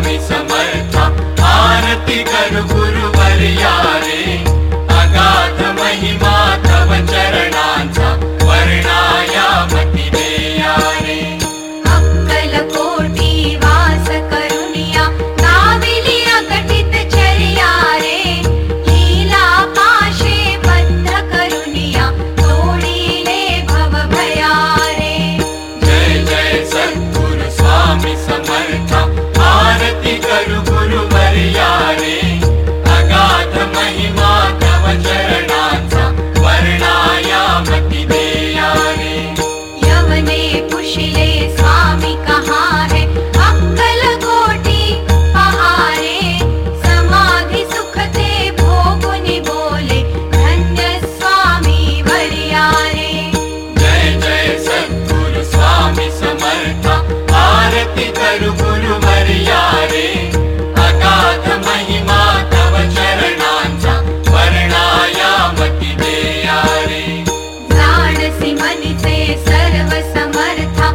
स्वामी समर्थ आरती करु गुरुवर्या सर्वसमर्था।